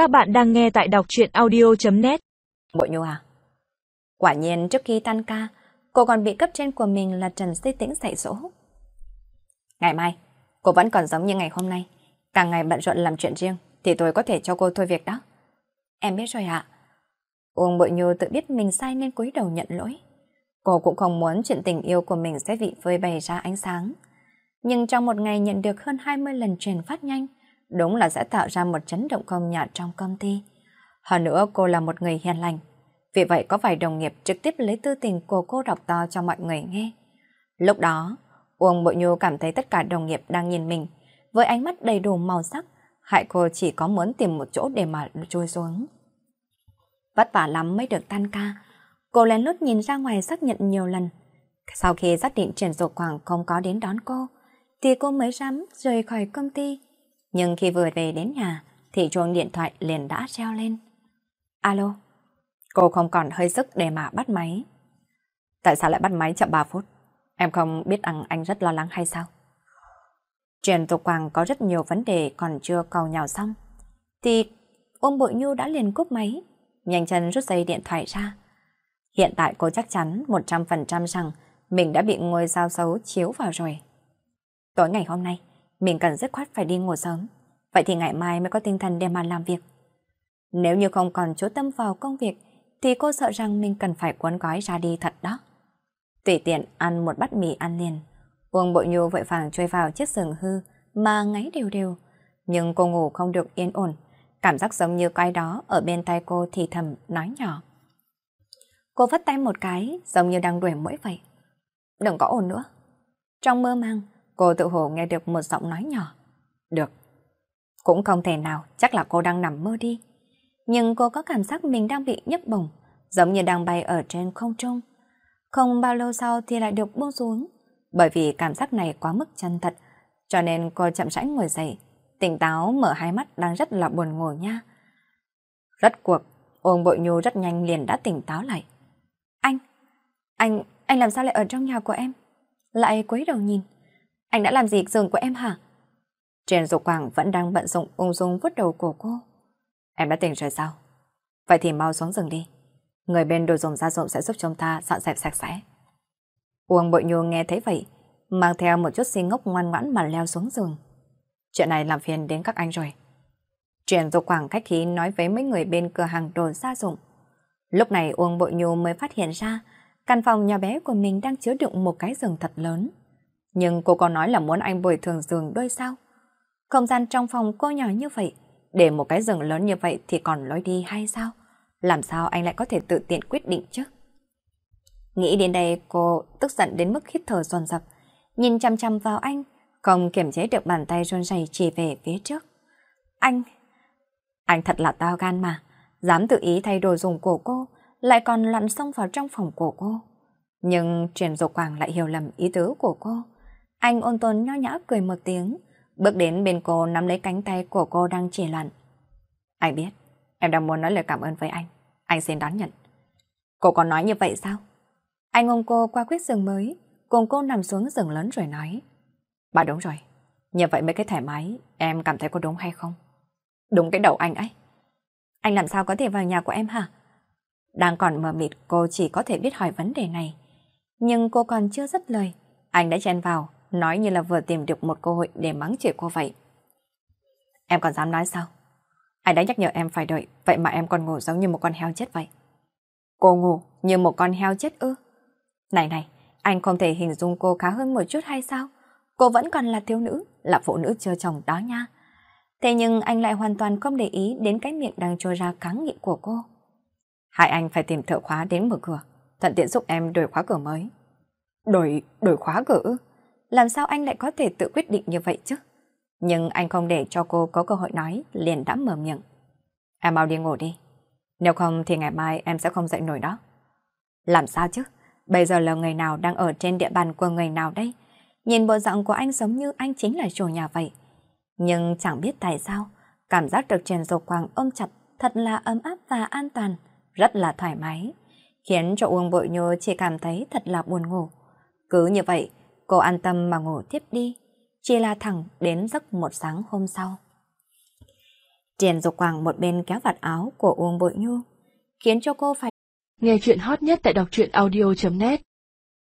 Các bạn đang nghe tại đọc truyện audio.net Bội Nhu à? Quả nhiên trước khi tan ca, cô còn bị cấp trên của mình là Trần Sĩ Tĩnh dạy dỗ. Ngày mai, cô vẫn còn giống như ngày hôm nay. Càng ngày bận rộn làm chuyện riêng, thì tôi có thể cho cô thôi việc đó. Em biết rồi ạ. Uông Bội Nhu tự biết mình sai nên cúi đầu nhận lỗi. Cô cũng không muốn chuyện tình yêu của mình sẽ bị phơi bày ra ánh sáng. Nhưng trong một ngày nhận được hơn 20 lần truyền phát nhanh, đúng là sẽ tạo ra một chấn động không nhỏ trong công ty. Hơn nữa cô là một người hiền lành, vì vậy có vài đồng nghiệp trực tiếp lấy tư tình của cô đọc to cho mọi người nghe. Lúc đó, Uông Bội Nhu cảm thấy tất cả đồng nghiệp đang nhìn mình, với ánh mắt đầy đủ màu sắc, hại cô chỉ có muốn tìm một chỗ để mà trôi xuống. Vất vả lắm mới được tan ca, cô lén lút nhìn ra ngoài xác nhận nhiều lần. Sau khi xác định Trần Dục Quảng không có đến đón cô, thì cô mới dám rời khỏi công ty. Nhưng khi vừa về đến nhà, thì chuông điện thoại liền đã treo lên. Alo, cô không còn hơi sức để mà bắt máy. Tại sao lại bắt máy chậm 3 phút? Em không biết rằng anh rất lo lắng hay sao? Truyền Tục Quang có rất nhiều vấn đề còn chưa cầu nhào xong. Thì Ôm Bội Nhu đã liền cúp máy, nhanh chân rút dây điện thoại ra. Hiện tại cô chắc chắn 100% rằng mình đã bị ngôi sao xấu chiếu vào rồi. Tối ngày hôm nay, mình cần rất khoát phải đi ngủ sớm. Vậy thì ngày mai mới có tinh thần để mà làm việc. Nếu như không còn chú tâm vào công việc, thì cô sợ rằng mình cần phải cuốn gói ra đi thật đó. Tùy tiện ăn một bát mì ăn liền. Uông Bội Nhu vội vàng chui vào chiếc giường hư mà ngáy đều đều. Nhưng cô ngủ không được yên ổn. Cảm giác giống như cái đó ở bên tay cô thì thầm nói nhỏ. Cô vất tay một cái giống như đang đuổi mũi vậy. Đừng có ổn nữa. Trong mơ màng, cô tự hồ nghe được một giọng nói nhỏ. Được. Cũng không thể nào, chắc là cô đang nằm mơ đi. Nhưng cô có cảm giác mình đang bị nhấp bổng, giống như đang bay ở trên không trung. Không bao lâu sau thì lại được buông xuống, bởi vì cảm giác này quá mức chân thật, cho nên cô chậm rãi ngồi dậy, tỉnh táo mở hai mắt đang rất là buồn ngủ nha. Rất cuộc, ôn bội nhu rất nhanh liền đã tỉnh táo lại. Anh, anh, anh làm sao lại ở trong nhà của em? Lại quấy đầu nhìn. Anh đã làm gì giường của em hả? Trên dục quảng vẫn đang bận rộn ung dung vứt đầu của cô. Em đã tỉnh rồi sao? Vậy thì mau xuống giường đi. Người bên đồ dùng gia dụng sẽ giúp chúng ta dọn dẹp sạch sẽ. Uông bội nhu nghe thấy vậy, mang theo một chút xinh ngốc ngoan ngoãn mà leo xuống giường. Chuyện này làm phiền đến các anh rồi. Truyền dục quảng cách khí nói với mấy người bên cửa hàng đồ gia dụng. Lúc này Uông Bội Nhu mới phát hiện ra căn phòng nhỏ bé của mình đang chứa đựng một cái giường thật lớn. Nhưng cô còn nói là muốn anh bồi thường giường đôi sao. Không gian trong phòng cô nhỏ như vậy, để một cái giường lớn như vậy thì còn lối đi hay sao? Làm sao anh lại có thể tự tiện quyết định chứ? Nghĩ đến đây cô tức giận đến mức hít thở dồn dập, nhìn chăm chăm vào anh, không kiềm chế được bàn tay run rẩy chỉ về phía trước. Anh, anh thật là tao gan mà, dám tự ý thay đồ dùng của cô, lại còn lặn xông vào trong phòng của cô. Nhưng truyền dục quảng lại hiểu lầm ý tứ của cô. Anh ôn tồn nho nhã cười một tiếng, bước đến bên cô nắm lấy cánh tay của cô đang chỉ lặn. Anh biết, em đang muốn nói lời cảm ơn với anh. Anh xin đón nhận. Cô còn nói như vậy sao? Anh ôm cô qua quyết giường mới, cùng cô nằm xuống giường lớn rồi nói. Bà đúng rồi, như vậy mấy cái thoải mái, em cảm thấy có đúng hay không? Đúng cái đầu anh ấy. Anh làm sao có thể vào nhà của em hả? Đang còn mờ mịt cô chỉ có thể biết hỏi vấn đề này. Nhưng cô còn chưa dứt lời. Anh đã chen vào, nói như là vừa tìm được một cơ hội để mắng chửi cô vậy. Em còn dám nói sao? Anh đã nhắc nhở em phải đợi, vậy mà em còn ngủ giống như một con heo chết vậy. Cô ngủ như một con heo chết ư? Này này, anh không thể hình dung cô khá hơn một chút hay sao? Cô vẫn còn là thiếu nữ, là phụ nữ chưa chồng đó nha. Thế nhưng anh lại hoàn toàn không để ý đến cái miệng đang trôi ra kháng nghị của cô. Hai anh phải tìm thợ khóa đến mở cửa, thuận tiện giúp em đổi khóa cửa mới. Đổi, đổi khóa cửa ư? Làm sao anh lại có thể tự quyết định như vậy chứ? Nhưng anh không để cho cô có cơ hội nói, liền đã mở miệng. Em mau đi ngủ đi. Nếu không thì ngày mai em sẽ không dậy nổi đó. Làm sao chứ? Bây giờ là người nào đang ở trên địa bàn của người nào đây? Nhìn bộ dạng của anh giống như anh chính là chủ nhà vậy. Nhưng chẳng biết tại sao, cảm giác được Trần Dục Quang ôm chặt thật là ấm áp và an toàn, rất là thoải mái, khiến cho Uông Bội Nhô chỉ cảm thấy thật là buồn ngủ. Cứ như vậy, cô an tâm mà ngủ tiếp đi, chỉ là thẳng đến giấc một sáng hôm sau. Triển Dục Quảng một bên kéo vạt áo của Uông Bội Nhu, khiến cho cô phải Nghe chuyện hot nhất tại đọc truyện audio.net